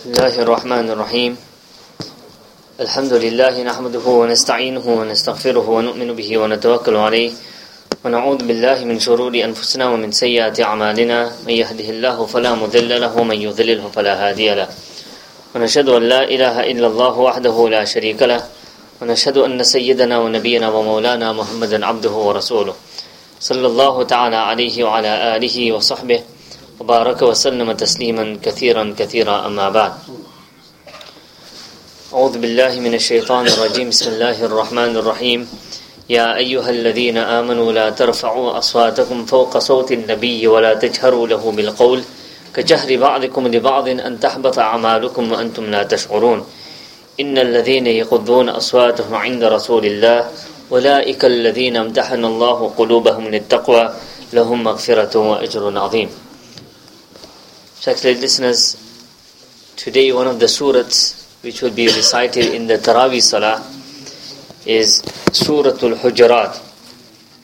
بسم الله الرحمن الرحيم. الحمد لله نحمده ونستعينه ونستغفره ونؤمن به ونتوكل عليه. ونعوذ بالله من شرور أنفسنا ومن سيئات أعمالنا. من يهده الله فلا مضل له ومن يضلله فلا هادي له. ونشهد أن لا إله إلا الله وحده لا شريك له. ونشهد أن سيدنا ونبينا ومولانا محمدا عبده ورسوله. صلى الله تعالى عليه وعلى آله وصحبه وبارك وسلم تسليما كثيرا كثيرا أما بعد. أعوذ بالله من الشيطان الرجيم. بسم الله الرحمن الرحيم. يا أيها الذين آمنوا لا ترفعوا أصواتكم فوق صوت النبي ولا تجهروا له بالقول. كجهر بعضكم لبعض أن تحبط أعمالكم وأنتم لا تشعرون. إن الذين يغضون أصواتهم عند رسول الله أولئك الذين امتحن الله قلوبهم للتقوى لهم مغفرة وأجر عظيم. Respected listeners, today one of the surahs which will be recited in the Taraweeh Salah is Suratul Hujurat.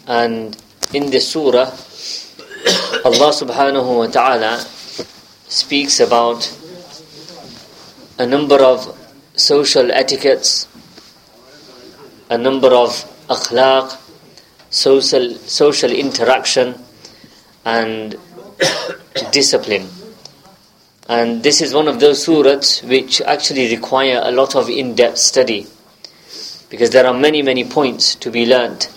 And in this surah, Allah subhanahu wa ta'ala speaks about a number of social etiquettes, a number of akhlaq, social, social interaction, and discipline. And this is one of those surahs which actually require a lot of in-depth study because there are many, many points to be learnt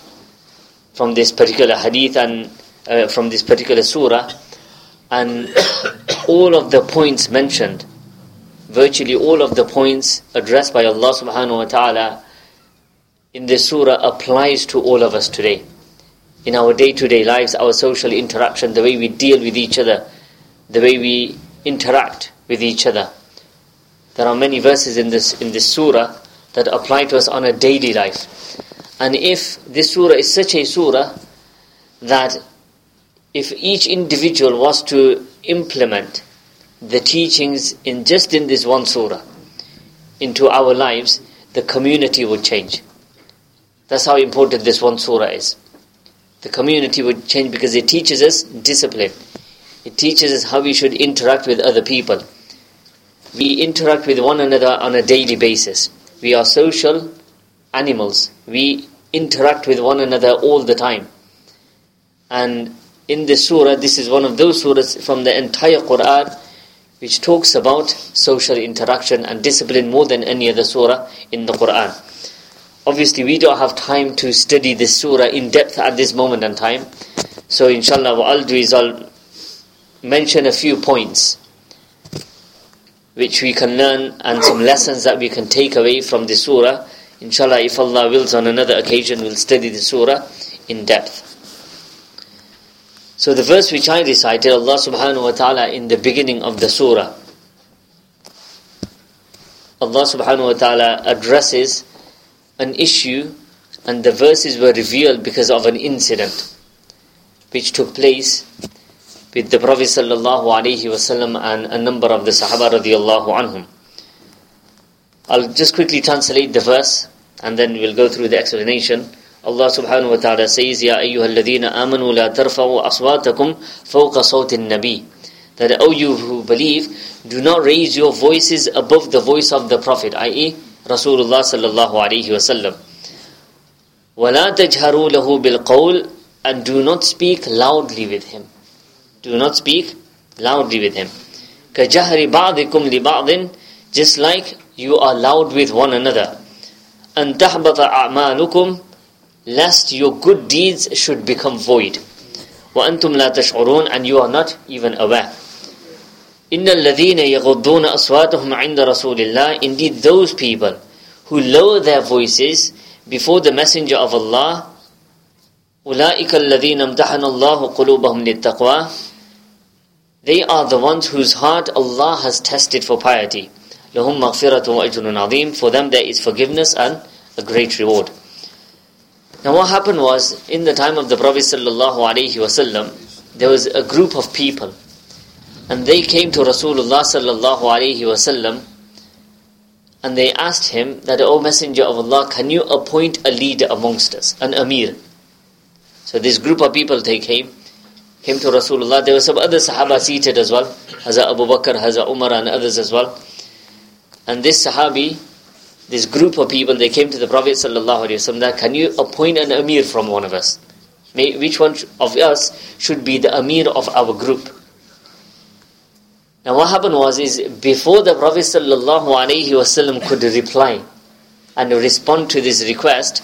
from this particular hadith and uh, from this particular surah. And all of the points mentioned, virtually all of the points addressed by Allah subhanahu wa ta'ala in this surah applies to all of us today. In our day to day lives, our social interaction, the way we deal with each other, the way we interact with each other. There are many verses in this in this surah that apply to us on a daily life. And if this surah is such a surah that if each individual was to implement the teachings in just in this one surah into our lives, the community would change. That's how important this one surah is. The community would change because it teaches us discipline. It teaches us how we should interact with other people. We interact with one another on a daily basis. We are social animals. We interact with one another all the time. And in this surah, this is one of those surahs from the entire Quran which talks about social interaction and discipline more than any other surah in the Quran. Obviously, we don't have time to study this surah in depth at this moment in time. So, inshallah, what I'll do is I'll mention a few points which we can learn and some lessons that we can take away from the surah. Inshallah, if Allah wills, on another occasion, we'll study the surah in depth. So, the verse which I recited, Allah subhanahu wa ta'ala, in the beginning of the surah, Allah subhanahu wa ta'ala addresses an issue, and the verses were revealed because of an incident which took place with the Prophet sallallahu alaihi wasallam and a number of the Sahaba radiallahu anhum. I'll just quickly translate the verse and then we'll go through the explanation. Allah subhanahu wa ta'ala says, Ya ayyuhalladhina amanu la tarfa'u aswatakum fawqa sawtin nabi. That, O you who believe, do not raise your voices above the voice of the Prophet, i.e., Rasulullah sallallahu alayhi wasallam. وَلَا تَجْهَرُوا لَهُ بِالْقَوْلِ And do not speak loudly with him. Do not speak loudly with him. كَجَهْرِ بَعْضِكُمْ لِبَعْضٍ Just like you are loud with one another. أَن تَحْبَطَ أَعْمَالُكُمْ Lest your good deeds should become void. وَأَنْتُمْ لَا تَشْعُرُونَ And you are not even aware. إِنَّ الَّذِينَ يَغُضُّونَ أَصْوَاتَهُمْ عِنْدَ رَسُولِ اللَّهِ Indeed those people who lower their voices before the Messenger of Allah أُولَٰئِكَ الَّذِينَ امْتَحَنَ اللَّهُ قُلُوبَهُمْ لِلتَّقْوَى They are the ones whose heart Allah has tested for piety. لَهُمْ مَغْفِرَةٌ وَأَجْرٌ عَظِيمٌ For them there is forgiveness and a great reward. Now what happened was, in the time of the Prophet sallallahu alaihi wasallam, there was a group of people, and they came to Rasulullah sallallahu alaihi wasallam, and they asked him that, O Messenger of Allah, can you appoint a leader amongst us, an Amir? So this group of people they came, came to Rasulullah. There were some other Sahaba seated as well, Hazrat Abu Bakr, Hazrat Umar, and others as well. And this Sahabi, this group of people, they came to the Prophet ﷺ wasallam. can you appoint an Amir from one of us? May, which one of us should be the Amir of our group? Now what happened was is before the Prophet sallallahu alaihi wasallam could reply and respond to this request,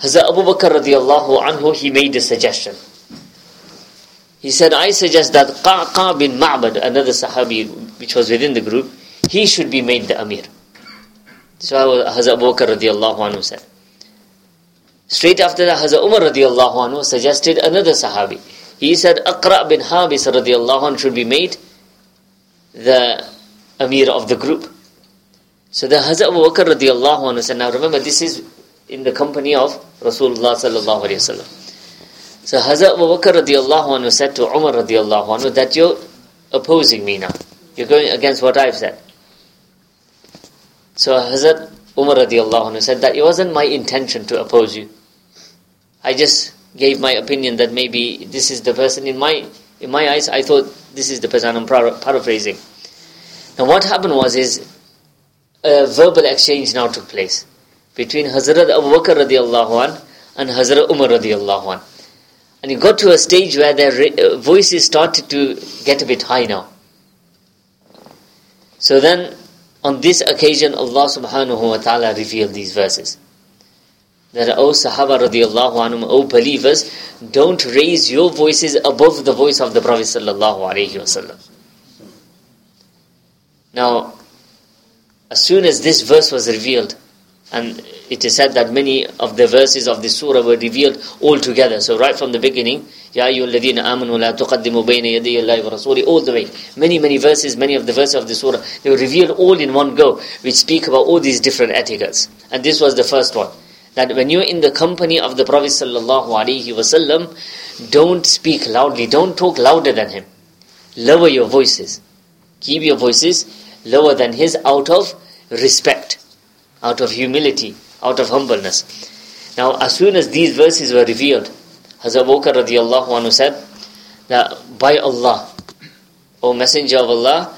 Hazrat Abu Bakr radiallahu anhu, he made a suggestion. He said, I suggest that Qaqa bin Ma'bad, another Sahabi which was within the group, he should be made the Amir. So Hazrat Abu Bakr radiallahu anhu said. Straight after that, Hazrat Umar radiallahu anhu suggested another Sahabi. He said, Aqra bin Habis radiallahu anhu should be made the Amir of the group. So the Hazrat Abu Bakr radiallahu anhu said, now remember this is in the company of Rasulullah sallallahu alayhi wasallam. So Hazrat Abu Bakr radiallahu anhu said to Umar radiallahu anhu that you're opposing me now. You're going against what I've said. So Hazrat Umar radiallahu anhu said that it wasn't my intention to oppose you. I just gave my opinion that maybe this is the person in my in my eyes I thought this is the person I'm paraphrasing. Now what happened was is a verbal exchange now took place between Hazrat Abu Bakr radiallahu an and Hazrat Umar radiallahu an. And it got to a stage where their uh, voices started to get a bit high now. So then, on this occasion, Allah subhanahu wa ta'ala revealed these verses. That, O Sahaba radiallahu anhum, O believers, don't raise your voices above the voice of the Prophet sallallahu alayhi wasallam. Now, as soon as this verse was revealed, and it is said that many of the verses of the surah were revealed all together. So right from the beginning, Ya ayyuhalladhina amanu la tuqaddimu bayna Allahi wa rasuli, all the way. Many, many verses, many of the verses of the surah, they were revealed all in one go, which speak about all these different etiquettes. And this was the first one. That when you're in the company of the Prophet sallallahu alaihi wasallam, don't speak loudly, don't talk louder than him. Lower your voices. Keep your voices lower than his out of respect out of humility, out of humbleness. Now, as soon as these verses were revealed, Hazrat Bakr radiallahu anhu said that by Allah, O Messenger of Allah,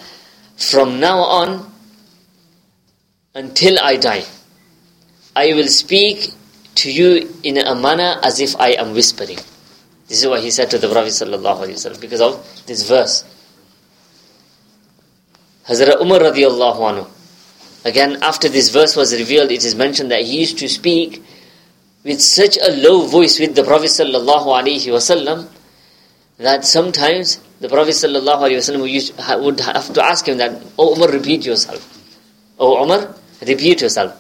from now on until I die, I will speak to you in a manner as if I am whispering. This is what he said to the Prophet ﷺ because of this verse. Hazrat Umar radiallahu anhu Again, after this verse was revealed, it is mentioned that he used to speak with such a low voice with the Prophet wasallam that sometimes the Prophet wasallam would have to ask him that, Oh Umar, repeat yourself. Oh Umar, repeat yourself.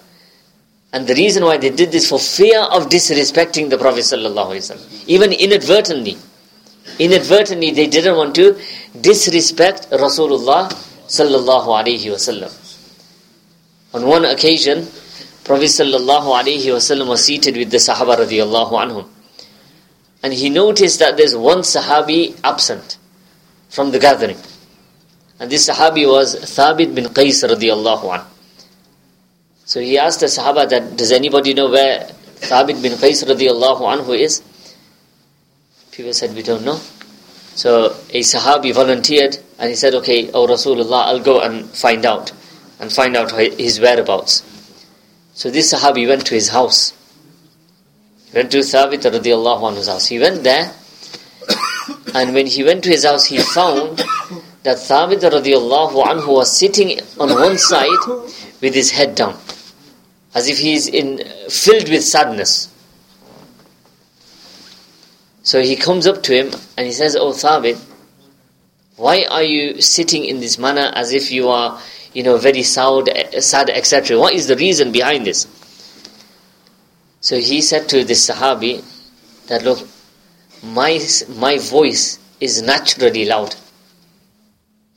And the reason why they did this for fear of disrespecting the Prophet wasallam, even inadvertently. Inadvertently, they didn't want to disrespect Rasulullah sallallahu alaihi wasallam. On one occasion, Prophet wasallam was seated with the Sahaba radiallahu anhum. And he noticed that there's one Sahabi absent from the gathering. And this Sahabi was Thabit bin Qais radiallahu anhu. So he asked the Sahaba that, does anybody know where Thabit bin Qais radiallahu anhu is? People said, we don't know. So a Sahabi volunteered and he said, okay, oh Rasulullah, I'll go and find out and find out his whereabouts. So this Sahabi went to his house. He went to Thabit radiallahu anhu's house. He went there, and when he went to his house, he found that Thabit radiallahu anhu was sitting on one side with his head down, as if he is in filled with sadness. So he comes up to him and he says, Oh Thabit, why are you sitting in this manner as if you are you know, very sad, sad, etc. What is the reason behind this? So he said to this Sahabi that look, my my voice is naturally loud.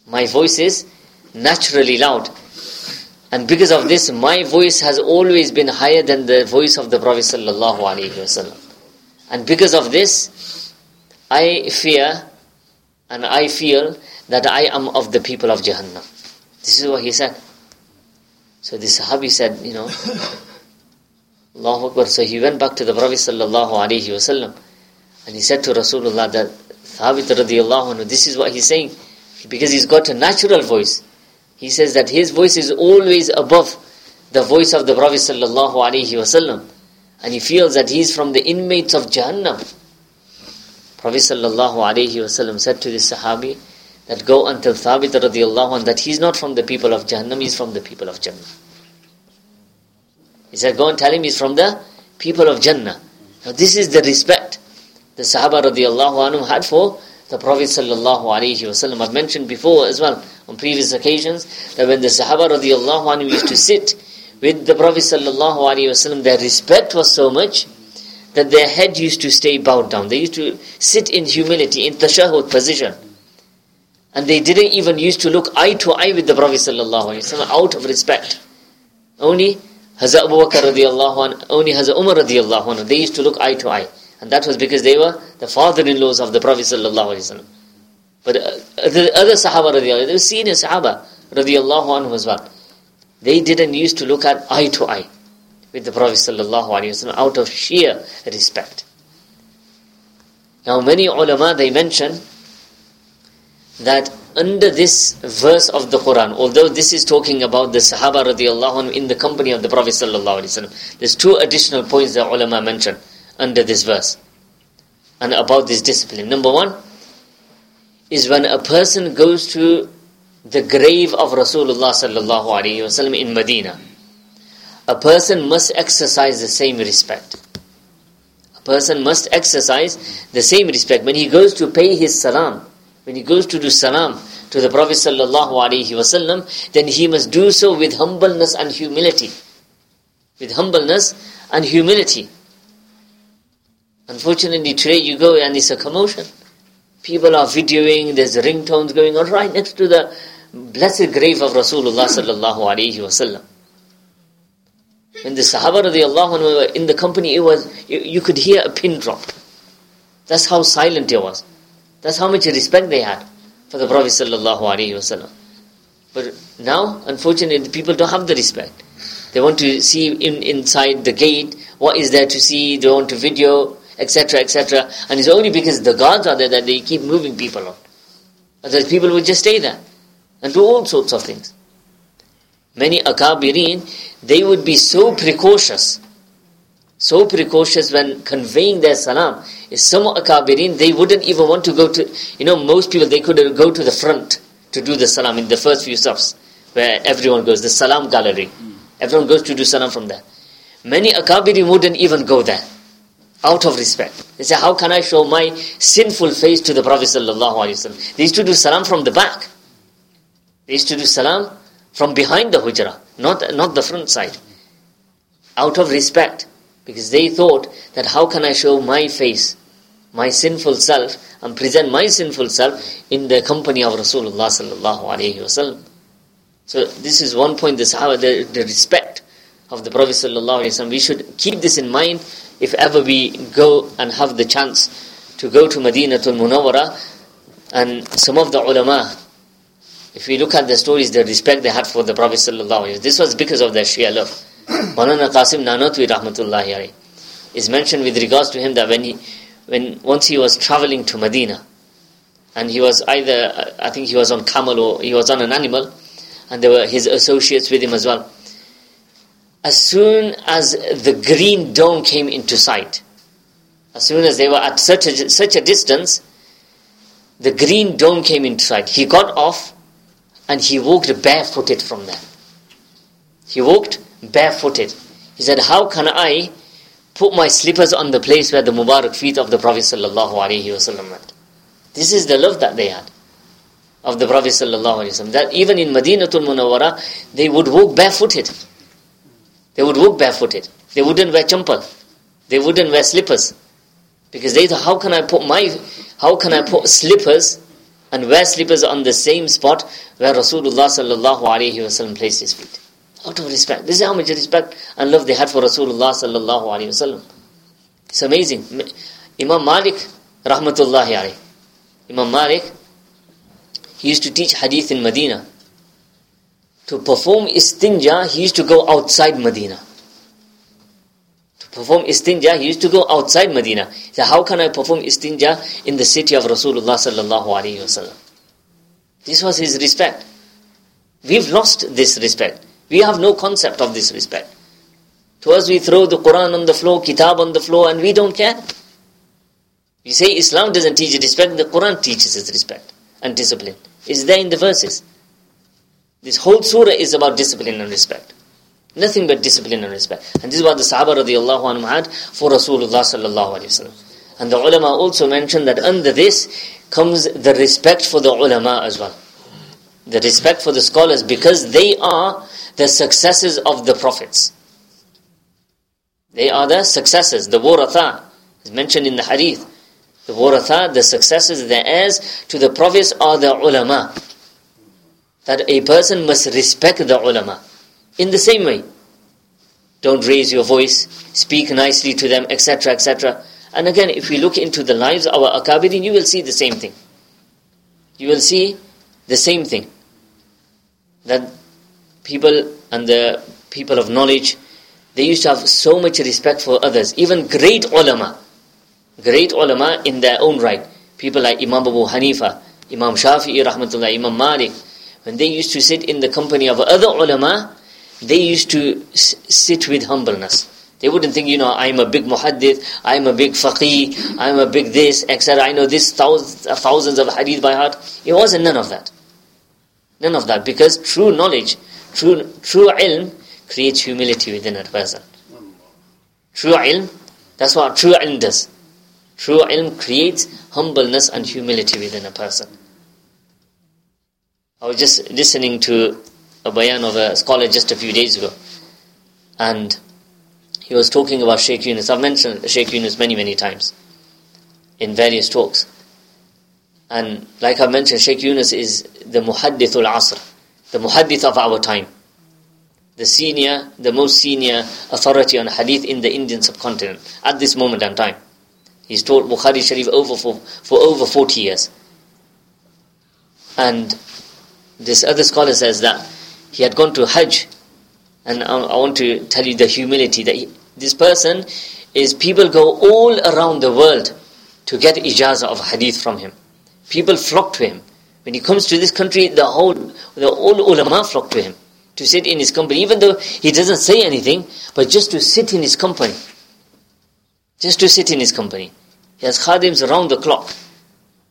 My voice is naturally loud. And because of this, my voice has always been higher than the voice of the Prophet sallallahu alaihi wasallam. And because of this, I fear and I feel that I am of the people of Jahannam. This is what he said. So the Sahabi said, you know, Allahu Akbar. So he went back to the Prophet sallallahu alaihi wasallam and he said to Rasulullah that Thabit radiallahu anhu, this is what he's saying. Because he's got a natural voice. He says that his voice is always above the voice of the Prophet sallallahu alaihi wasallam, and he feels that he's from the inmates of Jahannam. Prophet sallallahu alaihi wasallam said to this Sahabi that go until Thabit radiallahu anh that he's not from the people of Jahannam, he's from the people of Jannah. He said, go and tell him he's from the people of Jannah. Now this is the respect the Sahaba radiallahu anhu had for the Prophet sallallahu alaihi wasallam. I've mentioned before as well on previous occasions that when the Sahaba radiallahu anhu used to sit with the Prophet sallallahu alaihi wasallam, their respect was so much that their head used to stay bowed down. They used to sit in humility, in tashahud position. And they didn't even used to look eye to eye with the Prophet wasallam out of respect. Only Hazrat Abu Bakr radiallahu anhu, only Hazrat Umar radiallahu anhu, they used to look eye to eye. And that was because they were the father-in-laws of the Prophet wasallam. But uh, the other Sahaba radiallahu they were senior Sahaba radiallahu anhu as well. They didn't used to look at eye to eye with the Prophet wasallam out of sheer respect. Now many ulama they mention that under this verse of the Quran, although this is talking about the Sahaba radiallahu anhu in the company of the Prophet sallallahu alaihi wasallam, there's two additional points that ulama mention under this verse and about this discipline. Number one is when a person goes to the grave of Rasulullah sallallahu alaihi wasallam in Medina, a person must exercise the same respect. A person must exercise the same respect when he goes to pay his salam when he goes to do salam to the Prophet sallallahu alaihi wasallam, then he must do so with humbleness and humility. With humbleness and humility. Unfortunately, today you go and it's a commotion. People are videoing, there's ringtones going on right next to the blessed grave of Rasulullah sallallahu alaihi wasallam. When the Sahaba radiallahu anhu were in the company, it was you, you could hear a pin drop. That's how silent it was. That's how much respect they had for the Prophet sallallahu alaihi wasallam. But now, unfortunately, the people don't have the respect. They want to see in, inside the gate what is there to see. They want to video, etc., etc. And it's only because the guards are there that they keep moving people on. Otherwise, people would just stay there and do all sorts of things. Many akabirin, they would be so precautious so precautious when conveying their salam. Some akabirin, they wouldn't even want to go to, you know, most people, they could go to the front to do the salam in the first few stops, where everyone goes, the salam gallery. Everyone goes to do salam from there. Many akabirin wouldn't even go there, out of respect. They say, how can I show my sinful face to the Prophet sallallahu wasallam? They used to do salam from the back. They used to do salam from behind the hujra, not, not the front side. Out of respect. Because they thought that how can I show my face, my sinful self, and present my sinful self in the company of Rasulullah sallallahu alaihi wasallam. So this is one point, the Sahaba, the, the respect of the Prophet sallallahu alaihi wasallam. We should keep this in mind if ever we go and have the chance to go to Madinatul Munawwara and some of the ulama, if we look at the stories, the respect they had for the Prophet sallallahu this was because of their sheer love. Maulana Qasim Nanotwi rahmatullahi alayhi is mentioned with regards to him that when he, when once he was traveling to Medina, and he was either, I think he was on camel or he was on an animal, and there were his associates with him as well. As soon as the green dome came into sight, as soon as they were at such a, such a distance, the green dome came into sight. He got off and he walked barefooted from there. He walked barefooted. He said, How can I put my slippers on the place where the Mubarak feet of the Prophet went? This is the love that they had of the Prophet wasallam. That even in Madinatul Munawwara, they would walk barefooted. They would walk barefooted. They wouldn't wear champal. They wouldn't wear slippers. Because they thought, how can I put my, how can I put slippers and wear slippers on the same spot where Rasulullah sallallahu alaihi wasallam placed his feet? Out of respect. This is how much respect and love they had for Rasulullah sallallahu alaihi wasallam. It's amazing. Imam Malik, rahmatullahi alayhi. Imam Malik, he used to teach hadith in Medina. To perform istinja, he used to go outside Medina. To perform istinja, he used to go outside Medina. So how can I perform istinja in the city of Rasulullah sallallahu alaihi wasallam? This was his respect. We've lost this respect. We have no concept of this respect. To us, we throw the Quran on the floor, Kitab on the floor, and we don't care. We say Islam doesn't teach respect, the Quran teaches us respect and discipline. It's there in the verses. This whole surah is about discipline and respect. Nothing but discipline and respect. And this is what the Sahaba radiallahu anhu had for Rasulullah sallallahu alayhi wa And the ulama also mentioned that under this comes the respect for the ulama as well. The respect for the scholars because they are the successors of the prophets. They are the successors, the waratha, is mentioned in the hadith. The waratha, the successors, the heirs to the prophets are the ulama. That a person must respect the ulama. In the same way, don't raise your voice, speak nicely to them, etc., etc. And again, if we look into the lives of our akabirin, you will see the same thing. You will see the same thing. That people and the people of knowledge, they used to have so much respect for others. Even great ulama, great ulama in their own right. People like Imam Abu Hanifa, Imam Shafi'i, Rahmatullah, Imam Malik, when they used to sit in the company of other ulama, they used to sit with humbleness. They wouldn't think, you know, I'm a big muhaddith, I'm a big faqih, I'm a big this, etc. I know this thousands, thousands of hadith by heart. It wasn't none of that. None of that. Because true knowledge, true, true ilm creates humility within a person. True ilm, that's what true ilm does. True ilm creates humbleness and humility within a person. I was just listening to a bayan of a scholar just a few days ago. And he was talking about Sheikh Yunus. I've mentioned Sheikh Yunus many, many times in various talks. And like I mentioned, Sheikh Yunus is the Muhaddith al Asr, the Muhaddith of our time, the senior, the most senior authority on Hadith in the Indian subcontinent at this moment and time. He's taught Bukhari Sharif over for, for over 40 years. And this other scholar says that he had gone to Hajj and I, I want to tell you the humility that he, this person is people go all around the world to get ijazah of hadith from him. People flock to him. When he comes to this country, the whole, the all ulama flock to him to sit in his company, even though he doesn't say anything, but just to sit in his company. Just to sit in his company. He has khadims around the clock.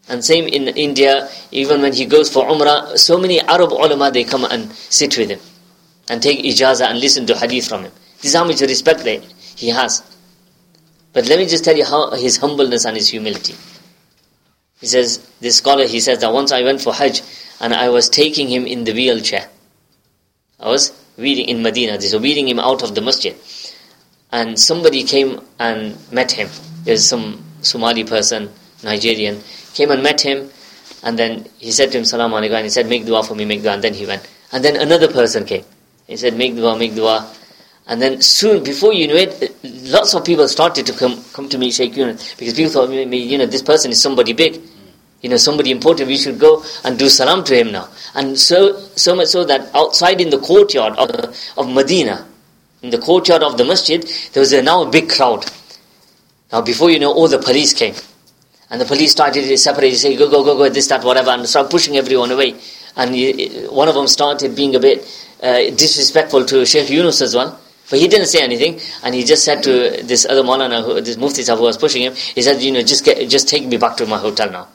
And same in India, even when he goes for Umrah, so many Arab ulama, they come and sit with him and take ijazah and listen to hadith from him. This is how much respect that he has. But let me just tell you how his humbleness and his humility. He says, this scholar, he says that once I went for Hajj and I was taking him in the wheelchair. I was weeding in Medina, so weeding him out of the masjid. And somebody came and met him. There's some Somali person, Nigerian, came and met him. And then he said to him, Salam alaikum. And he said, make dua for me, make dua. And then he went. And then another person came. He said, make dua, make dua. And then soon, before you knew it, lots of people started to come, come to me, Sheikh Yunus, because people thought, you know, this person is somebody big, you know, somebody important, we should go and do salam to him now. And so, so much so that outside in the courtyard of, of Medina, in the courtyard of the masjid, there was a, now a big crowd. Now, before you know, all the police came. And the police started to separate, say, go, go, go, go, this, that, whatever, and start pushing everyone away. And he, one of them started being a bit uh, disrespectful to Sheikh Yunus as well. But he didn't say anything, and he just said to this other Maulana, who, this Mufti who was pushing him, he said, you know, just get, just take me back to my hotel now.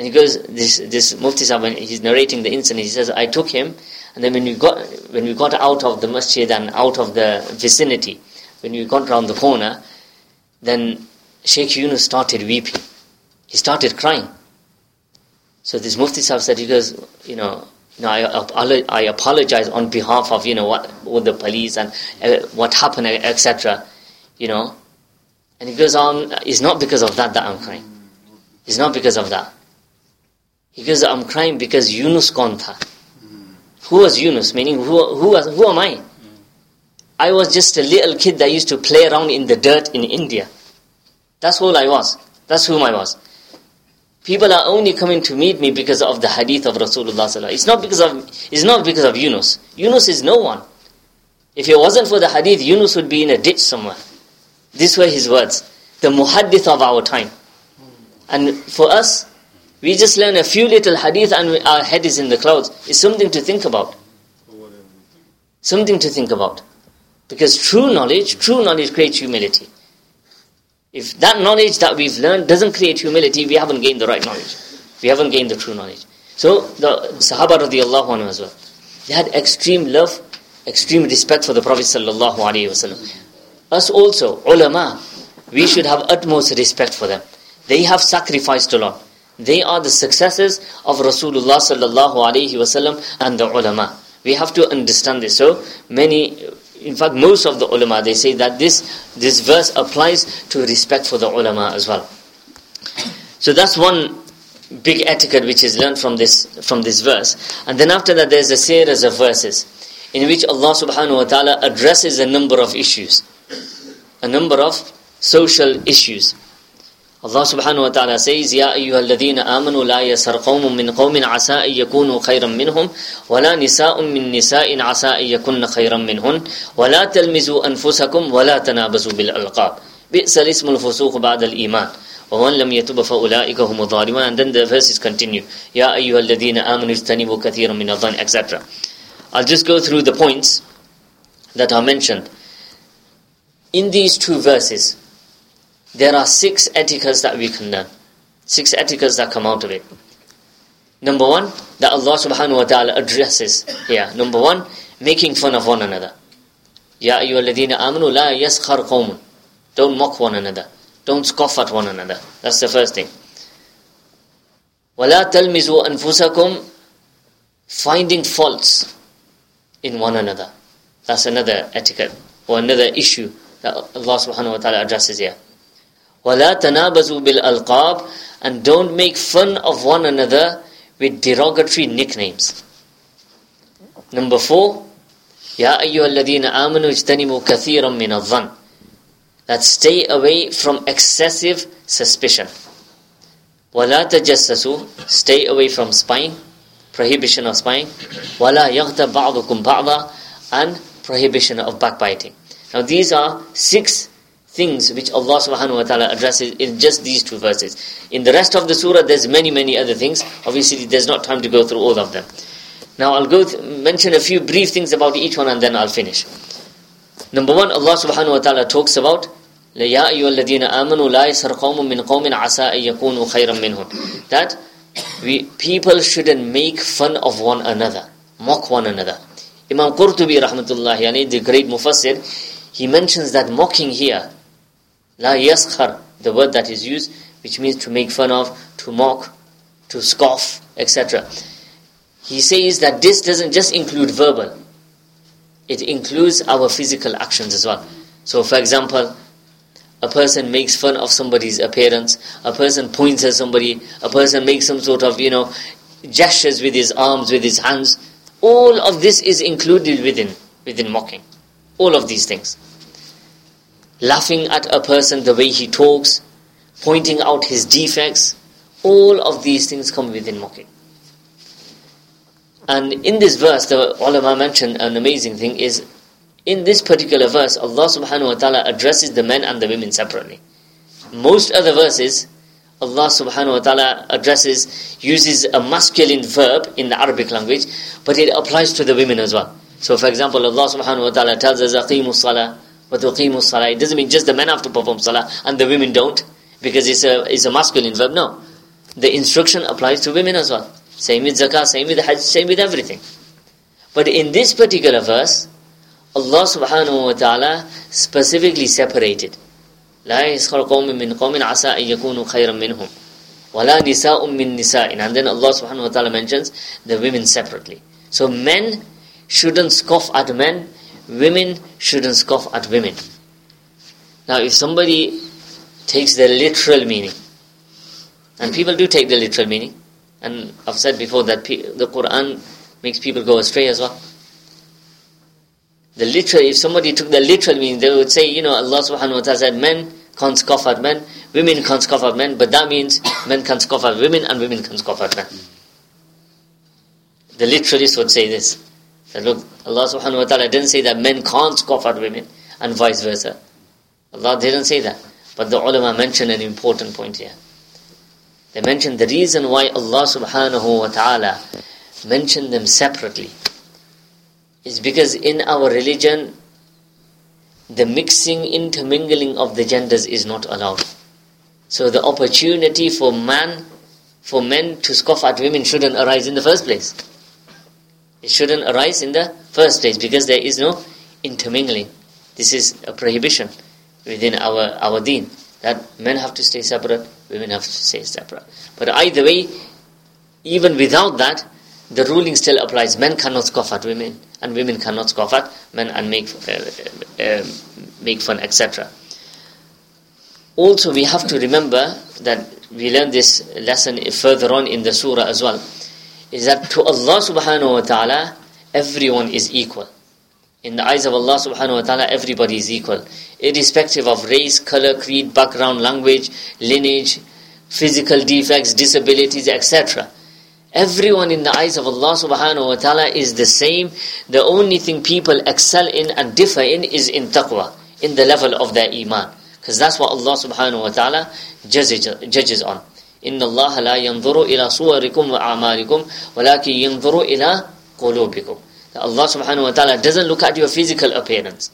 And he goes, this this Mufti Sahib, when he's narrating the incident, he says, I took him, and then when we got when we got out of the masjid and out of the vicinity, when we got round the corner, then Sheikh Yunus started weeping. He started crying. So this Mufti Sahib said, he goes, you know, you know, I, I apologize on behalf of, you know, what, with the police and uh, what happened, etc. You know, and he goes on, it's not because of that that I'm crying. It's not because of that. Goes, I'm crying because Yunus gone Who was Yunus? Meaning, who, who, was, who am I? I was just a little kid that used to play around in the dirt in India. That's all I was. That's whom I was. People are only coming to meet me because of the hadith of Rasulullah It's not because of it's not because of Yunus. Yunus is no one. If it wasn't for the hadith, Yunus would be in a ditch somewhere. These were his words. The muhaddith of our time. And for us, We just learn a few little hadith and our head is in the clouds. It's something to think about. Something to think about. Because true knowledge, true knowledge creates humility. If that knowledge that we've learned doesn't create humility, we haven't gained the right knowledge. We haven't gained the true knowledge. So the Sahaba radiallahu anhu as well. They had extreme love, extreme respect for the Prophet sallallahu alaihi wasallam. Us also, ulama, we should have utmost respect for them. They have sacrificed a lot. They are the successors of Rasulullah sallallahu alaihi wasallam and the ulama. We have to understand this. So many, in fact, most of the ulama they say that this this verse applies to respect for the ulama as well. So that's one big etiquette which is learned from this from this verse. And then after that, there's a series of verses in which Allah subhanahu wa taala addresses a number of issues, a number of social issues. Subhanahu wa ta'ala says, يا أيها الذين آمنوا لا يسر قوم من قوم عسى أن يكونوا خيرا منهم ولا نساء من نساء عسى أن يكون خيرا منهن ولا تلمزوا أنفسكم ولا تنابزوا بالألقاب. بئس الاسم الفسوق بعد الإيمان. ومن لم يتب فأولئك هم الظالمون. And then the verses continue يا أيها الذين آمنوا اجتنبوا كثيرا من الظن etc I'll just go through the points that are mentioned. In these two verses there are six etiquettes that we can learn. Six etiquettes that come out of it. Number one, that Allah subhanahu wa ta'ala addresses here. Number one, making fun of one another. Ya ayyuhalladhina amanu la yaskhar qawmun. Don't mock one another. Don't scoff at one another. That's the first thing. وَلَا تَلْمِزُوا أَنفُسَكُمْ Finding faults in one another. That's another etiquette or another issue that Allah subhanahu wa ta'ala addresses here. وَلَا تَنَابَزُوا بِالْأَلْقَابِ And don't make fun of one another with derogatory nicknames. Number four, يَا أَيُّهَا الَّذِينَ آمَنُوا اجْتَنِبُوا كَثِيرًا مِنَ الظَّنِّ That stay away from excessive suspicion. وَلَا تَجَسَّسُوا Stay away from spying, prohibition of spying. وَلَا يَغْتَبْ بَعْضُكُمْ بَعْضًا And prohibition of backbiting. Now these are six things which Allah subhanahu wa ta'ala addresses in just these two verses. In the rest of the surah, there's many, many other things. Obviously, there's not time to go through all of them. Now, I'll go th- mention a few brief things about each one and then I'll finish. Number one, Allah subhanahu wa ta'ala talks about يَا أَيُّهَا الَّذِينَ آمَنُوا لَا يَسْهَرْ قَوْمٌ مِّنْ قَوْمٍ عَسَىٰ أَن يَكُونُوا خَيْرًا مِّنْهُمْ That we, people shouldn't make fun of one another, mock one another. Imam Qurtubi rahmatullahi, the great mufassir, he mentions that mocking here La yaskhar, the word that is used, which means to make fun of, to mock, to scoff, etc. He says that this doesn't just include verbal, it includes our physical actions as well. So, for example, a person makes fun of somebody's appearance, a person points at somebody, a person makes some sort of, you know, gestures with his arms, with his hands. All of this is included within, within mocking. All of these things laughing at a person the way he talks, pointing out his defects, all of these things come within mocking. And in this verse, the ulama mentioned an amazing thing is in this particular verse, Allah subhanahu wa ta'ala addresses the men and the women separately. Most other verses, Allah subhanahu wa ta'ala addresses, uses a masculine verb in the Arabic language, but it applies to the women as well. So, for example, Allah subhanahu wa ta'ala tells us, Aqimu salah, وَتُقِيمُ salah. It doesn't mean just the men have to perform salah and the women don't because it's a, it's a masculine verb. No. The instruction applies to women as well. Same with zakah, same with hajj, same with everything. But in this particular verse, Allah subhanahu wa ta'ala specifically separated. لا يسخر قوم من قوم عسى أن يكونوا خيرا منهم ولا نساء من نساء and then Allah subhanahu wa ta'ala mentions the women separately so men shouldn't scoff at men women shouldn't scoff at women. Now, if somebody takes the literal meaning, and people do take the literal meaning, and I've said before that the Quran makes people go astray as well. The literal, if somebody took the literal meaning, they would say, you know, Allah subhanahu wa ta'ala said, men can't scoff at men, women can't scoff at men, but that means men can scoff at women and women can scoff at men. The literalists would say this. That look, Allah subhanahu wa ta'ala didn't say that men can't scoff at women and vice versa. Allah didn't say that. But the ulama mentioned an important point here. They mentioned the reason why Allah subhanahu wa ta'ala mentioned them separately is because in our religion the mixing, intermingling of the genders is not allowed. So the opportunity for man, for men to scoff at women shouldn't arise in the first place. It shouldn't arise in the first place because there is no intermingling. This is a prohibition within our, our deen that men have to stay separate, women have to stay separate. But either way, even without that, the ruling still applies. Men cannot scoff at women, and women cannot scoff at men and make uh, uh, make fun, etc. Also, we have to remember that we learn this lesson further on in the surah as well. Is that to Allah subhanahu wa taala, everyone is equal. In the eyes of Allah subhanahu wa ta'ala, everybody is equal. Irrespective of race, color, creed, background, language, lineage, physical defects, disabilities, etc. Everyone in the eyes of Allah subhanahu wa ta'ala is the same. The only thing people excel in and differ in is in taqwa, in the level of their iman. Because that's what Allah subhanahu wa ta'ala judges, judges on. إن الله لا ينظر إلى صوركم وأعمالكم ولكن ينظر إلى قلوبكم Allah subhanahu wa ta'ala doesn't look at your physical appearance.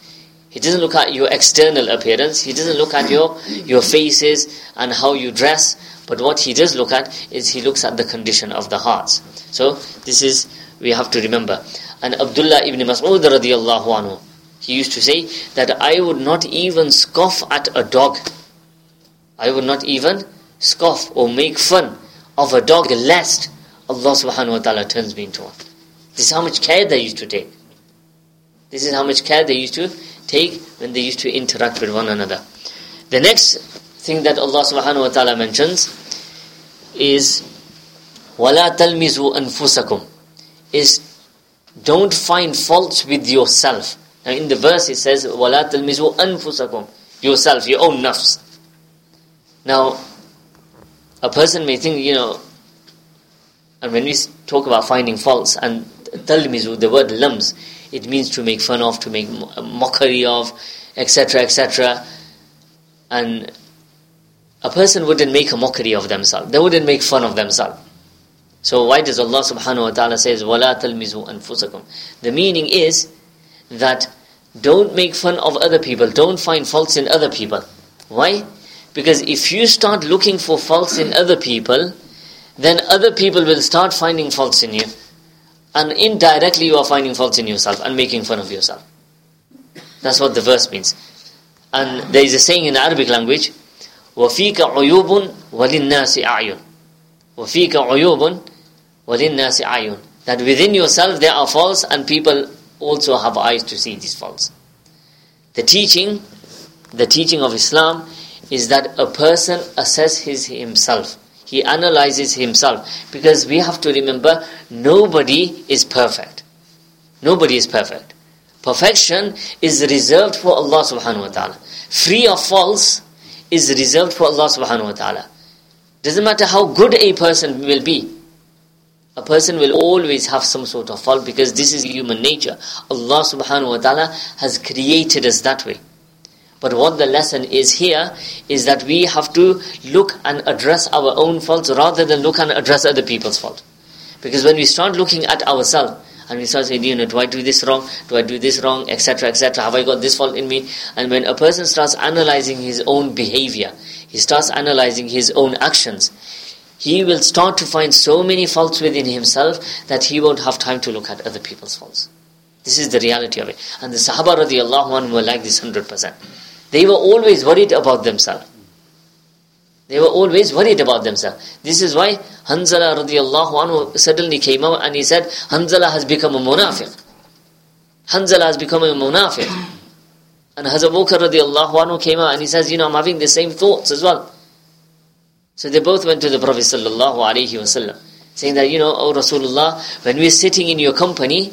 He doesn't look at your external appearance. He doesn't look at your, your faces and how you dress. But what he does look at is he looks at the condition of the hearts. So this is, we have to remember. And Abdullah ibn Mas'ud radiallahu anhu, he used to say that I would not even scoff at a dog. I would not even scoff or make fun of a dog lest Allah subhanahu wa ta'ala turns me into one. This is how much care they used to take. This is how much care they used to take when they used to interact with one another. The next thing that Allah subhanahu wa ta'ala mentions is وَلَا تَلْمِزُوا أَنفُسَكُمْ is don't find faults with yourself. Now in the verse it says وَلَا تَلْمِزُوا أَنفُسَكُمْ yourself, your own nafs. Now a person may think, you know, and when we talk about finding faults and talmizu, the word lums, it means to make fun of, to make mockery of, etc., etc. And a person wouldn't make a mockery of themselves. They wouldn't make fun of themselves. So why does Allah subhanahu wa ta'ala says, وَلَا تَلْمِزُوا أَنفُسَكُمْ The meaning is that don't make fun of other people. Don't find faults in other people. Why? Because if you start looking for faults in other people, then other people will start finding faults in you and indirectly you are finding faults in yourself and making fun of yourself. That's what the verse means. And there is a saying in Arabic language, وَفِيكَ عُيُوبٌ وَلِلنَّاسِ أَعْيُنٌ وَفِيكَ عُيُوبٌ وَلِلنَّاسِ أَعْيُنٌ That within yourself there are faults and people also have eyes to see these faults. The teaching, the teaching of Islam is that a person assesses himself he analyzes himself. Because we have to remember, nobody is perfect. Nobody is perfect. Perfection is reserved for Allah subhanahu wa ta'ala. Free of faults is reserved for Allah subhanahu wa ta'ala. Doesn't matter how good a person will be. A person will always have some sort of fault because this is human nature. Allah subhanahu wa ta'ala has created us that way. But what the lesson is here is that we have to look and address our own faults rather than look and address other people's fault. Because when we start looking at ourselves and we start saying, you know, do I do this wrong? Do I do this wrong? Etc. Etc. Have I got this fault in me? And when a person starts analyzing his own behavior, he starts analyzing his own actions, he will start to find so many faults within himself that he won't have time to look at other people's faults. This is the reality of it. And the Sahaba radiallahu anhu were like this 100%. They were always worried about themselves. They were always worried about themselves. This is why Hanzala radiallahu anhu suddenly came out and he said, Hanzala has become a munafiq. Hanzala has become a munafiq. And Hazrat Bakr radiallahu anhu came out and he says, you know, I'm having the same thoughts as well. So they both went to the Prophet sallallahu alaihi wasallam, saying that, you know, oh Rasulullah, when we're sitting in your company,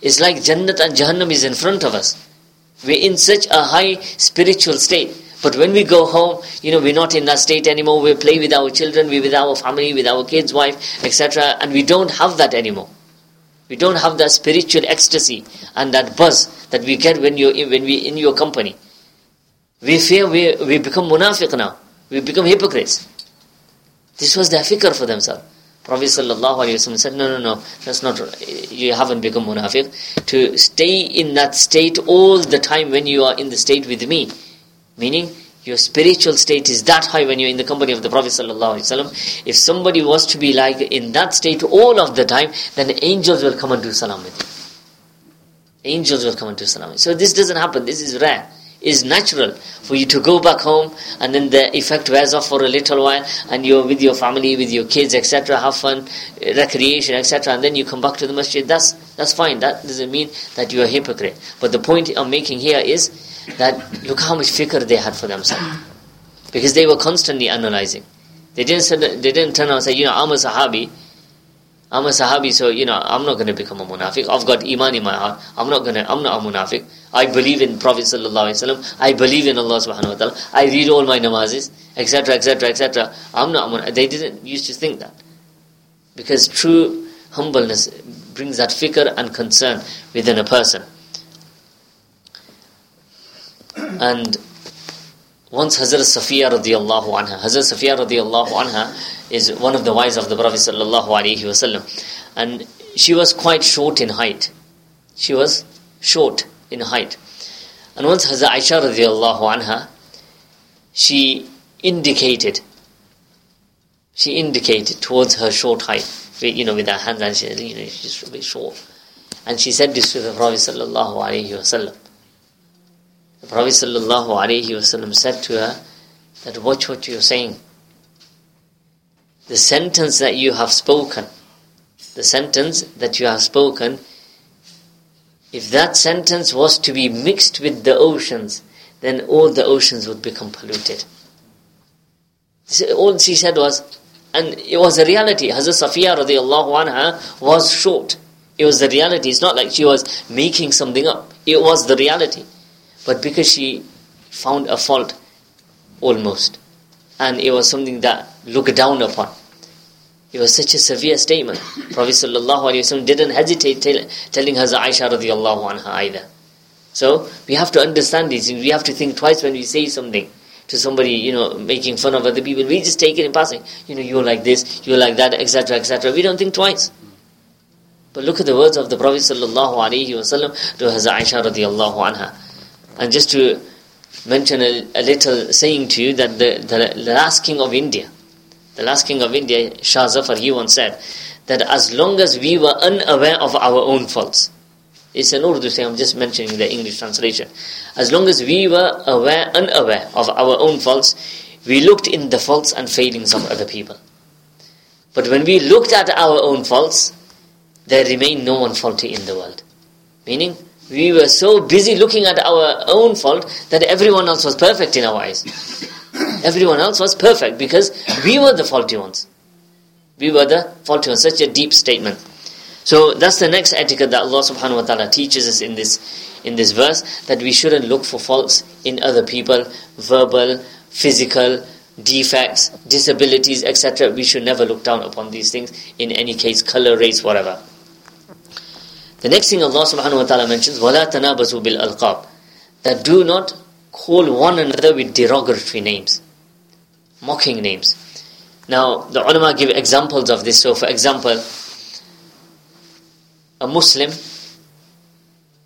it's like Jannat and Jahannam is in front of us. We're in such a high spiritual state. But when we go home, you know, we're not in that state anymore. We play with our children, we with our family, with our kids, wife, etc. And we don't have that anymore. We don't have that spiritual ecstasy and that buzz that we get when you when we in your company. We fear we we become munafiq now. We become hypocrites. This was their fikr for themselves. Prophet ﷺ said, no, no, no, that's not, you haven't become munafiq. To stay in that state all the time when you are in the state with me. Meaning, your spiritual state is that high when you're in the company of the Prophet ﷺ. If somebody was to be like in that state all of the time, then the angels will come and do salam with you. Angels will come and do salam. So this doesn't happen, this is rare is natural for you to go back home and then the effect wears off for a little while and you're with your family, with your kids, etc., have fun, recreation, etc., and then you come back to the masjid. That's, that's fine. That doesn't mean that you're a hypocrite. But the point I'm making here is that look how much fikr they had for themselves. Because they were constantly analyzing. They didn't, they didn't turn out and say, you know, I'm a sahabi, I'm a sahabi, so you know, I'm not going to become a munafiq. I've got iman in my heart. I'm not going to, I'm not a munafiq. I believe in Prophet sallallahu alaihi wasallam. I believe in Allah subhanahu wa ta'ala. I read all my namazes, etc., etc., etc. I'm not a munafiq. They didn't used to think that. Because true humbleness brings that fikr and concern within a person. And once Hazrat Safiya radiallahu anha, Hazrat Safiya radiallahu anha is one of the wives of the Prophet sallallahu alaihi wasallam, and she was quite short in height. She was short in height, and once Hazrat Aisha radiallahu anha, she indicated, she indicated towards her short height, you know, with her hands, and she, you know, she's very short, and she said this to the Prophet sallallahu alaihi wasallam. The Prophet ﷺ said to her that watch what you're saying. The sentence that you have spoken, the sentence that you have spoken, if that sentence was to be mixed with the oceans, then all the oceans would become polluted. All she said was, and it was a reality. Hazrat Safiya radiallahu anha was short. It was the reality. It's not like she was making something up. It was the reality. But because she found a fault almost, and it was something that looked down upon. It was such a severe statement. Prophet ﷺ didn't hesitate tell, telling Hazrat Aisha radiallahu anha either. So we have to understand these. We have to think twice when we say something to somebody, you know, making fun of other people. We just take it in passing. You know, you're like this, you're like that, etc., etc. We don't think twice. But look at the words of the Prophet sallallahu alaihi wasallam to Hazrat Aisha radiallahu anha. And just to mention a, a little saying to you that the, the, the, last king of India, the last king of India, Shah Zafar, he once said that as long as we were unaware of our own faults, it's an Urdu saying, I'm just mentioning the English translation. As long as we were aware, unaware of our own faults, we looked in the faults and failings of other people. But when we looked at our own faults, there remained no one faulty in the world. Meaning, we were so busy looking at our own fault that everyone else was perfect in our eyes. everyone else was perfect because we were the faulty ones. We were the faulty ones. Such a deep statement. So that's the next etiquette that Allah subhanahu wa ta'ala teaches us in this in this verse that we shouldn't look for faults in other people, verbal, physical, defects, disabilities, etc. We should never look down upon these things in any case, color, race, whatever. The next thing Allah subhanahu wa ta'ala mentions, وَلَا تَنَابَزُوا بِالْأَلْقَابِ That do not call one another with derogatory names, mocking names. Now, the ulama give examples of this. So, for example, a Muslim,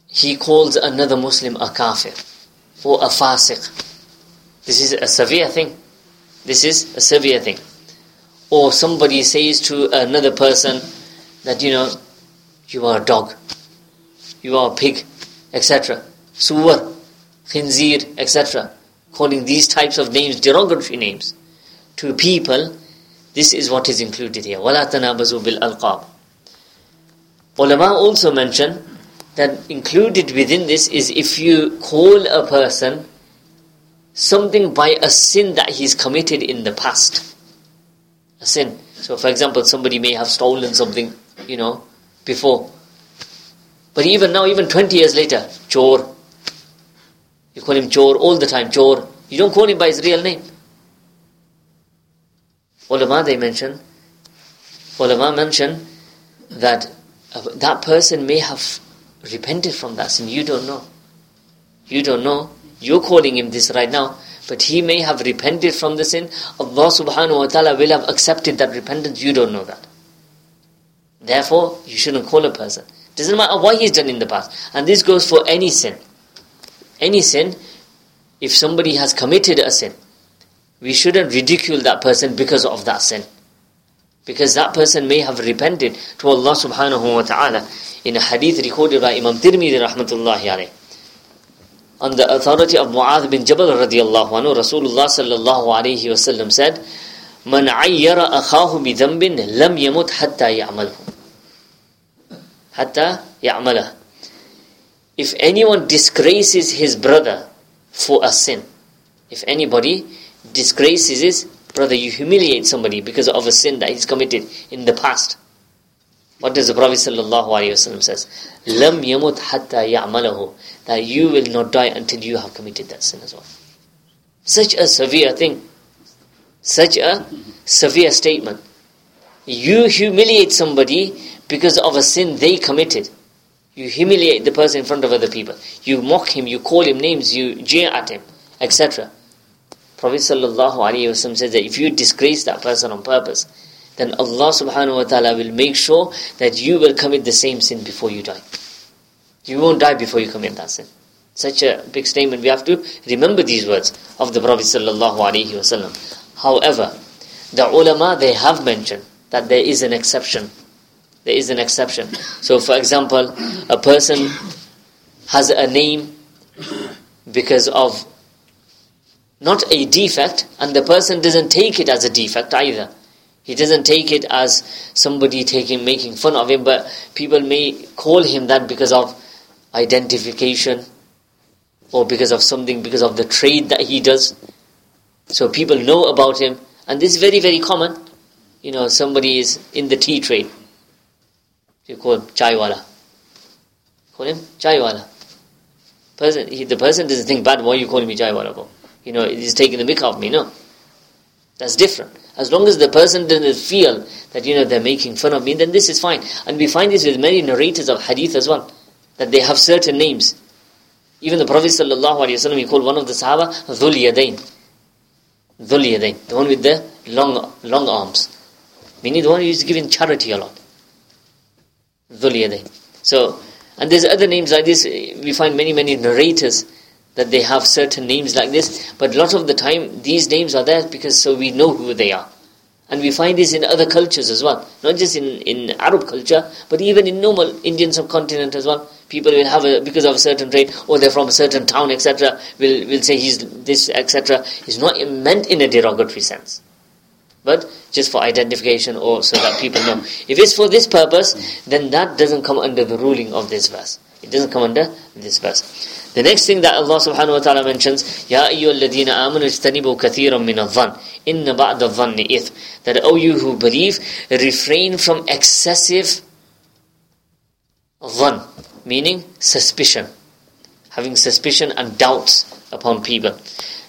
he calls another Muslim a kafir or a fasiq. This is a severe thing. This is a severe thing. Or somebody says to another person that, you know, you are a dog, you are a pig, etc. Suwar, khinzir, etc. Calling these types of names, derogatory names, to people, this is what is included here. وَلَا تَنَابَزُوا بِالْأَلْقَابِ Ulama also mention that included within this is if you call a person something by a sin that he's committed in the past. A sin. So, for example, somebody may have stolen something, you know, before. But even now, even 20 years later, Chor. You call him Chor all the time, Chor. You don't call him by his real name. Ulama, they mention, ulama mention that uh, that person may have repented from that sin. You don't know. You don't know. You're calling him this right now, but he may have repented from the sin. Allah subhanahu wa ta'ala will have accepted that repentance. You don't know that. Therefore, you shouldn't call a person. Doesn't matter what he's done in the past. And this goes for any sin. Any sin, if somebody has committed a sin, we shouldn't ridicule that person because of that sin. Because that person may have repented to Allah subhanahu wa ta'ala in a hadith recorded by Imam Tirmidhi rahmatullahi alayhi. On the authority of Mu'adh bin Jabal radiallahu anhu, Rasulullah sallallahu alayhi wasallam said, من عير أخاه بذنب لم يمت حتى يعمله hatta ya'mala. If anyone disgraces his brother for a sin, if anybody disgraces his brother, you humiliate somebody because of a sin that he's committed in the past. What does the Prophet ﷺ says? Lam yamut hatta ya'malahu. That you will not die until you have committed that sin as well. Such a severe thing. Such a severe statement. You humiliate somebody because of a sin they committed. You humiliate the person in front of other people. You mock him, you call him names, you jeer at him, etc. Prophet ﷺ says that if you disgrace that person on purpose, then Allah subhanahu wa ta'ala will make sure that you will commit the same sin before you die. You won't die before you commit that sin. Such a big statement. We have to remember these words of the Prophet sallallahu alaihi wasallam. However, the ulama they have mentioned that there is an exception. There is an exception. So, for example, a person has a name because of not a defect, and the person doesn't take it as a defect either. He doesn't take it as somebody taking making fun of him, but people may call him that because of identification or because of something, because of the trade that he does. So people know about him, and this is very, very common. You know, somebody is in the tea trade. You call him chaiwala. Call him chaiwala. Person, he, the person doesn't think bad. Why are you calling me chaiwala for? You know, he's taking the mick of me. No, that's different. As long as the person doesn't feel that, you know, they're making fun of me, then this is fine. And we find this with many narrators of hadith as well, that they have certain names. Even the Prophet ﷺ, he called one of the Sahaba Dhul Yadain. Dhul Yadain, the one with the long, long arms. Meaning the one who is giving charity a lot. Dhul So, and there's other names like this. We find many, many narrators that they have certain names like this, but a lot of the time these names are there because so we know who they are. And we find this in other cultures as well, not just in, in Arab culture, but even in normal Indian subcontinent as well. People will have a, because of a certain trade, or oh, they're from a certain town, etc., will, will say he's this, etc. It's not meant in a derogatory sense, but just for identification or so that people know. If it's for this purpose, then that doesn't come under the ruling of this verse. It doesn't come under this verse. The next thing that Allah subhanahu wa ta'ala mentions, Ya ayyuhalladhina amanu ijtanibu kathiran min adh-dhann, inna ba'da dhanni ith. That, O you who believe, refrain from excessive dhann, meaning suspicion. Having suspicion and doubts upon people.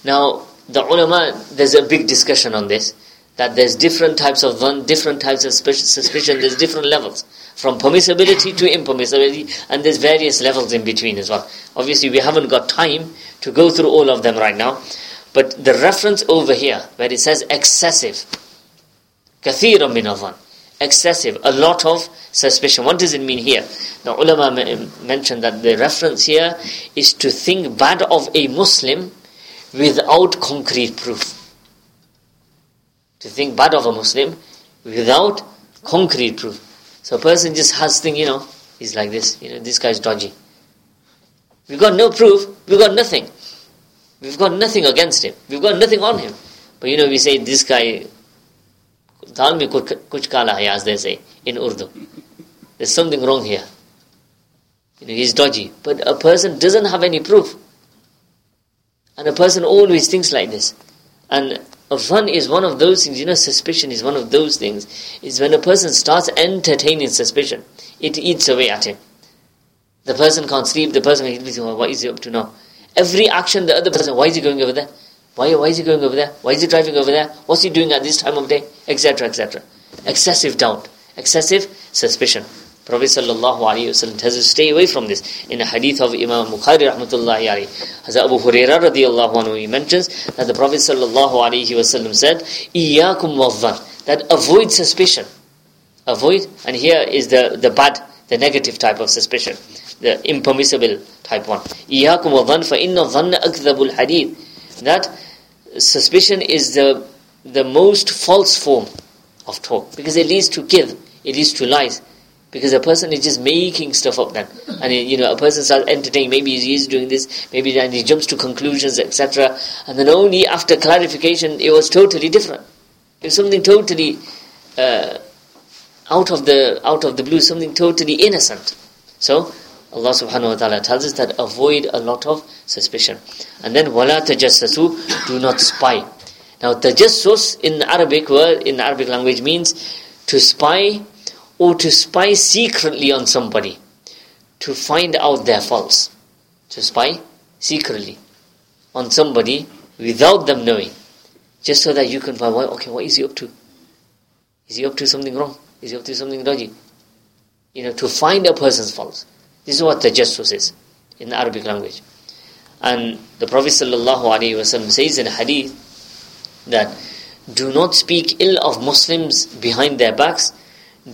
Now, the ulama, there's a big discussion on this, that there's different types of dhann, different types of suspicion, there's different levels from permissibility to impermissibility, and there's various levels in between as well. Obviously, we haven't got time to go through all of them right now, but the reference over here, where it says excessive, kathira min excessive, a lot of suspicion. What does it mean here? The ulama mentioned that the reference here is to think bad of a Muslim without concrete proof. To think bad of a Muslim without concrete proof. So a person just has thing, you know, he's like this, you know, this guy's dodgy. We've got no proof, we've got nothing. We've got nothing against him. We've got nothing on him. But you know, we say this guy, dal mein kuch kala hai, as they say in Urdu. There's something wrong here. You know, he's dodgy. But a person doesn't have any proof. And a person always thinks like this. And A fun is one of those things, you know, suspicion is one of those things, is when a person starts entertaining suspicion, it eats away at him. The person can't sleep, the person will be what is he up to now? Every action, the other person, why is he going over there? Why, why is he going over there? Why is he driving over there? What's he doing at this time of day? Etc., etc. Excessive doubt, excessive suspicion. Prophet sallallahu alaihi wasallam tells us stay away from this. In a hadith of Imam Bukhari rahmatullahi alayhi, Hazrat Abu Hurairah radiallahu anhu, he mentions that the Prophet sallallahu alaihi wasallam said, "Iyakum wadhan," that avoid suspicion. Avoid, and here is the the bad, the negative type of suspicion, the impermissible type one. Iyakum wadhan fa inna dhanna akdhabul hadith. That suspicion is the the most false form of talk because it leads to give, it leads to lies. Because a person is just making stuff up then. And you know, a person starts entertaining, maybe he's doing this, maybe and he jumps to conclusions, etc. And then only after clarification, it was totally different. It was something totally uh, out of the out of the blue, something totally innocent. So Allah subhanahu wa ta'ala tells us that avoid a lot of suspicion. And then tajassasu, do not spy. Now tajassus in the Arabic word in Arabic language means to spy or to spy secretly on somebody to find out their faults. To spy secretly on somebody without them knowing. Just so that you can find, out okay, what is he up to? Is he up to something wrong? Is he up to something dodgy? You know, to find a person's faults. This is what tajassus is in the Arabic language. And the Prophet ﷺ says in hadith that do not speak ill of Muslims behind their backs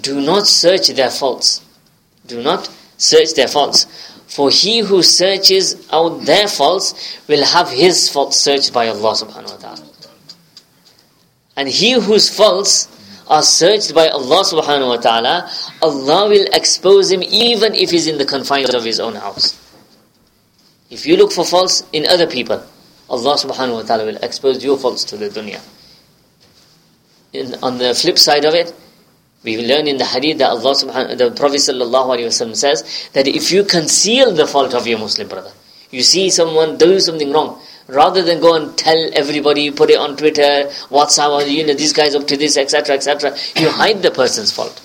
do not search their faults. Do not search their faults. For he who searches out their faults will have his faults searched by Allah subhanahu wa ta'ala. And he whose faults are searched by Allah subhanahu wa ta'ala, Allah will expose him even if he's in the confines of his own house. If you look for faults in other people, Allah subhanahu wa ta'ala will expose your faults to the dunya. In, on the flip side of it, we learn in the hadith that Allah subhanahu the Prophet sallallahu says that if you conceal the fault of your Muslim brother, you see someone do something wrong, rather than go and tell everybody, put it on Twitter, WhatsApp, oh, you know, these guys up to this, etc., etc., you hide the person's fault.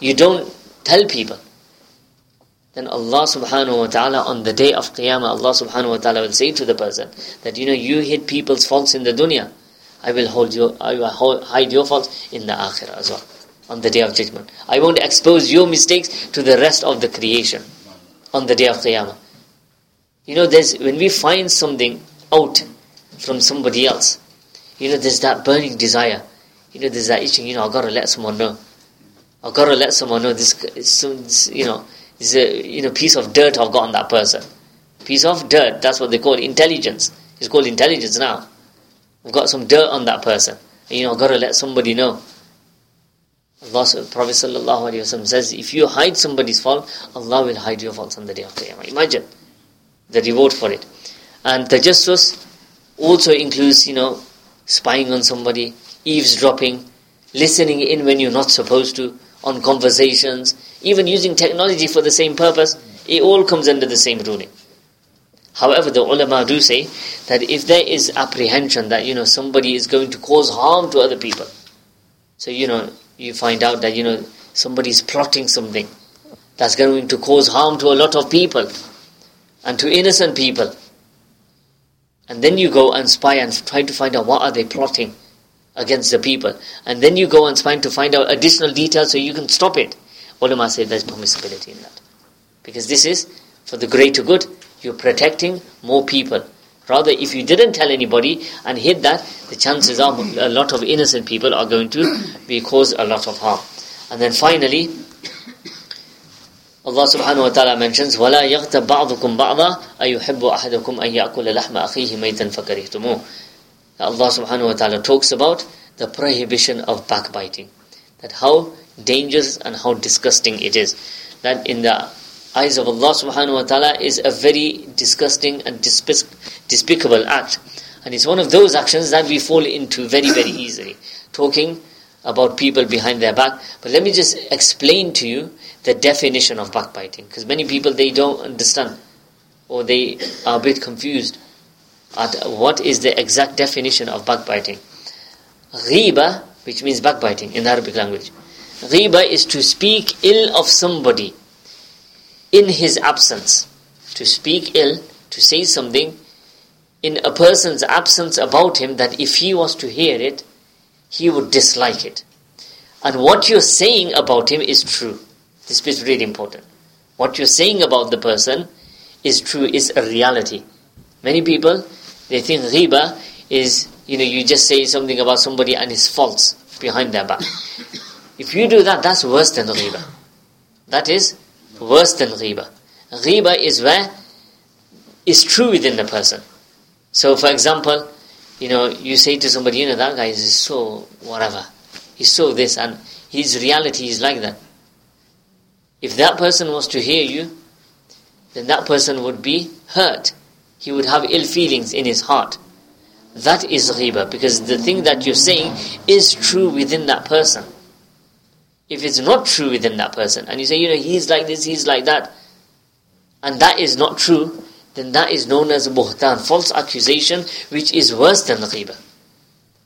You don't tell people. Then Allah subhanahu wa ta'ala on the day of Qiyamah, Allah subhanahu wa ta'ala will say to the person that, you know, you hid people's faults in the dunya. I will hold you, I will hide your faults in the akhirah as well on the day of judgment. I won't expose your mistakes to the rest of the creation on the day of Qiyamah. You know, there's when we find something out from somebody else, you know, there's that burning desire. You know, there's that itching, you know, I've got to let someone know. I've got to let someone know this, this you know, is a you know, piece of dirt I've got on that person. Piece of dirt, that's what they call intelligence. It's called intelligence now. I've got some dirt on that person. And, you know, I've got to let somebody know. Allah, Prophet ﷺ says, if you hide somebody's fault, Allah will hide your faults on the day of Qiyamah. Imagine the reward for it. And tajassus also includes, you know, spying on somebody, eavesdropping, listening in when you're not supposed to, on conversations, even using technology for the same purpose. It all comes under the same ruling. However, the ulama do say that if there is apprehension that, you know, somebody is going to cause harm to other people, so, you know, you find out that, you know, somebody is plotting something that's going to cause harm to a lot of people and to innocent people. And then you go and spy and try to find out what are they plotting against the people. And then you go and spy to find out additional details so you can stop it. Ulama say there's permissibility in that. Because this is for the greater good. You're protecting more people. Rather, if you didn't tell anybody and hid that, the chances are a lot of innocent people are going to be caused a lot of harm. And then finally, Allah subhanahu wa ta'ala mentions, وَلَا يَغْتَبْ بَعْضُكُمْ بَعْضًا أَيُحِبُّ أَحَدُكُمْ أَن يَأْكُلَ لَحْمَ أَخِيهِ مَيْتًا فَكَرِهْتُمُوهُ Allah subhanahu wa ta'ala talks about the prohibition of backbiting. That how dangerous and how disgusting it is. That in the eyes of Allah subhanahu wa ta'ala is a very disgusting and despic- despicable act. And it's one of those actions that we fall into very, very easily. Talking about people behind their back. But let me just explain to you the definition of backbiting. Because many people, they don't understand. Or they are a bit confused at what is the exact definition of backbiting. Ghiba, which means backbiting in the Arabic language. Ghiba is to speak ill of somebody in his absence. To speak ill, to say something in a person's absence about him that if he was to hear it, he would dislike it. And what you're saying about him is true. This is really important. What you're saying about the person is true, is a reality. Many people, they think ghiba is, you know, you just say something about somebody and it's false behind their back. If you do that, that's worse than ghiba. That is worse than ghiba. Ghiba is where it's true within the person. So, for example, you know, you say to somebody, you know, that guy is so whatever. He's so this, and his reality is like that. If that person was to hear you, then that person would be hurt. He would have ill feelings in his heart. That is ghiba, because the thing that you're saying is true within that person. If it's not true within that person, and you say, you know, he's like this, he's like that, and that is not true, then that is known as buhtan, false accusation, which is worse than ghiba.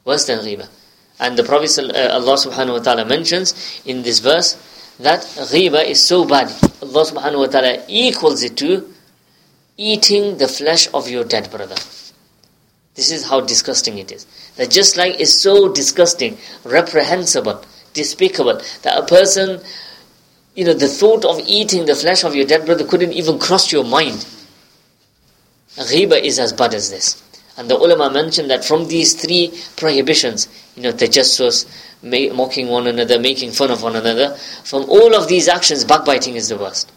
Worse than ghiba. And the Prophet uh, Allah subhanahu wa ta'ala mentions in this verse that ghiba is so bad. Allah subhanahu wa ta'ala equals it to eating the flesh of your dead brother. This is how disgusting it is. That just like it's so disgusting, reprehensible, despicable, that a person, you know, the thought of eating the flesh of your dead brother couldn't even cross your mind. Ghiba is as bad as this. And the ulama mentioned that from these three prohibitions, you know, tajassus, mocking one another, making fun of one another, from all of these actions, backbiting is the worst.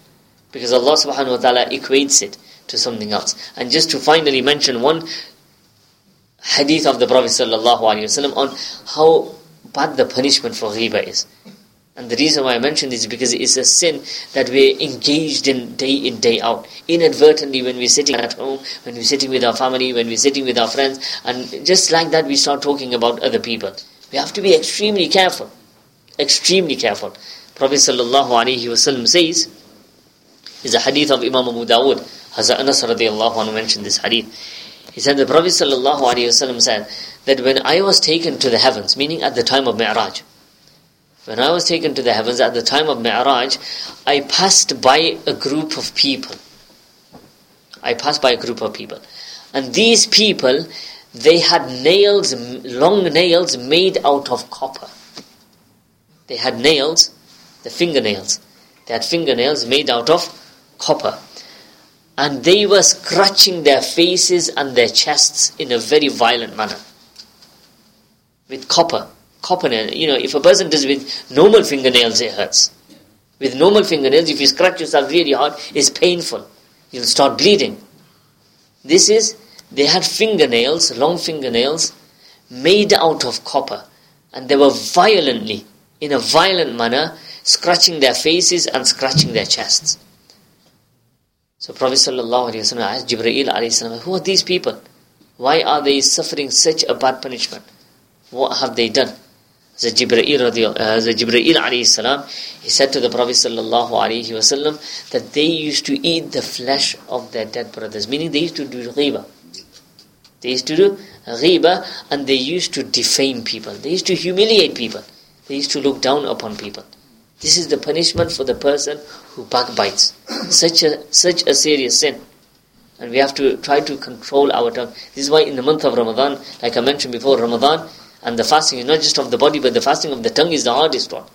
Because Allah subhanahu wa ta'ala equates it to something else. And just to finally mention one hadith of the Prophet sallallahu alaihi wasallam on how bad the punishment for ghiba is. And the reason why I mention this is because it is a sin that we're engaged in day in, day out. Inadvertently, when we're sitting at home, when we're sitting with our family, when we're sitting with our friends, and just like that, we start talking about other people. We have to be extremely careful. Extremely careful. Prophet sallallahu alaihi wasallam says, is a hadith of Imam Abu Dawud. Hazrat Anas radiallahu anhu mentioned this hadith. He said the Prophet sallallahu alaihi wasallam said that when I was taken to the heavens, meaning at the time of Mi'raj, when I was taken to the heavens at the time of Mi'raj, I passed by a group of people. I passed by a group of people. And these people, they had nails, long nails made out of copper. They had nails, the fingernails. They had fingernails made out of copper. And they were scratching their faces and their chests in a very violent manner. With copper copper nail. You know, if a person does with normal fingernails, it hurts. With normal fingernails, if you scratch yourself really hard, it's painful. You'll start bleeding. This is, they had fingernails, long fingernails, made out of copper. And they were violently, in a violent manner, scratching their faces and scratching their chests. So Prophet ﷺ asked Jibreel who are these people? Why are they suffering such a bad punishment? What have they done? the Jibreel, uh, the Jibreel alayhi salam, he said to the Prophet sallallahu alayhi wasallam that they used to eat the flesh of their dead brothers, meaning they used to do ghiba. They used to do ghiba and they used to defame people. They used to humiliate people. They used to look down upon people. This is the punishment for the person who backbites. Such a such a serious sin. And we have to try to control our tongue. This is why in the month of Ramadan, like I mentioned before, Ramadan and the fasting is not just of the body, but the fasting of the tongue is the hardest one.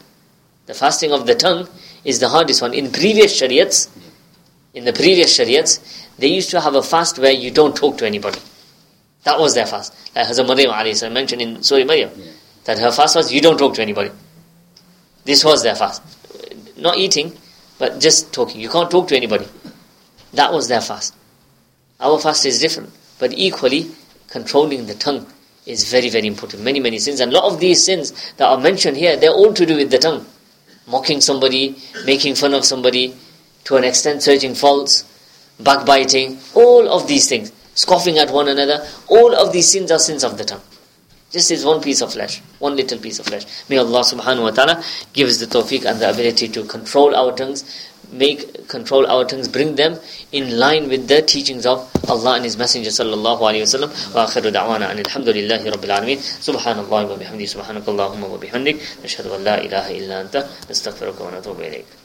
The fasting of the tongue is the hardest one. In previous shariats, in the previous shariats, they used to have a fast where you don't talk to anybody. That was their fast. Like Hazrat Maryam I mentioned in Surah Maryam, yeah. that her fast was you don't talk to anybody. This was their fast. Not eating, but just talking. You can't talk to anybody. That was their fast. Our fast is different, but equally controlling the tongue is very, very important. Many, many sins. And a lot of these sins that are mentioned here, they're all to do with the tongue. Mocking somebody, making fun of somebody, to an extent searching faults, backbiting, all of these things. Scoffing at one another, all of these sins are sins of the tongue. Just is one piece of flesh, one little piece of flesh. May Allah subhanahu wa ta'ala give us the tawfiq and the ability to control our tongues, make control our tongues, bring them in line with the teachings of Allah and His Messenger sallallahu alaihi wasallam. Wa akhiru da'wana an alhamdulillahi rabbil alameen. Subhanallah wa bihamdi subhanakallahumma wa bihamdik. Nashhadu an la ilaha illa anta. Nastaghfiruka wa natubu ilayk.